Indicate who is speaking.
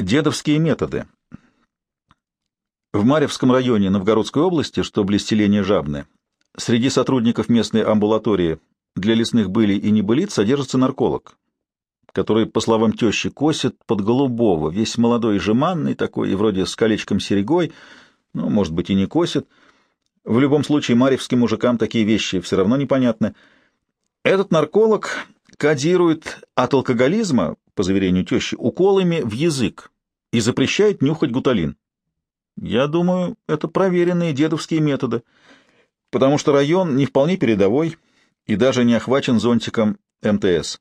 Speaker 1: Дедовские методы. В Марьевском районе Новгородской области, что близ селения Жабны, среди сотрудников местной амбулатории для лесных былей и небылиц содержится нарколог, который, по словам тещи, косит под голубого, весь молодой и жеманный такой, и вроде с колечком-серегой, ну, может быть, и не косит. В любом случае, марьевским мужикам такие вещи все равно непонятны. Этот нарколог кодирует от алкоголизма, по заверению тещи, уколами в язык и запрещает нюхать гуталин. Я думаю, это проверенные дедовские методы, потому что район не вполне передовой и даже не охвачен зонтиком МТС.